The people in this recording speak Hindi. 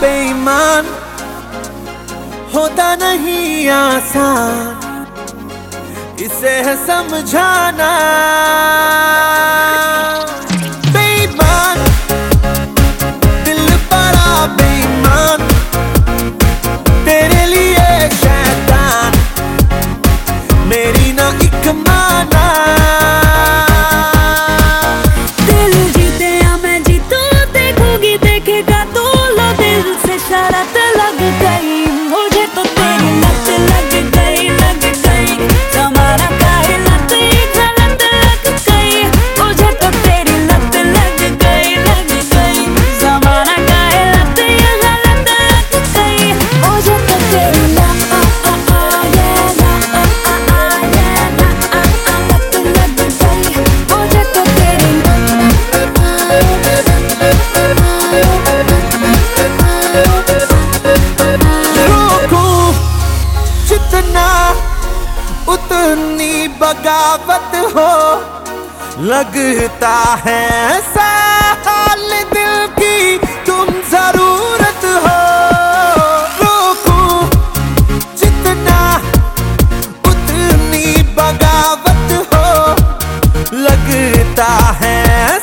बेईमान होता नहीं आसान इसे है समझाना। कितनी बगावत हो, लगता है साल दिल की तुम ज़रूरत हो। रोकू जितना उतनी बगावत हो, लगता है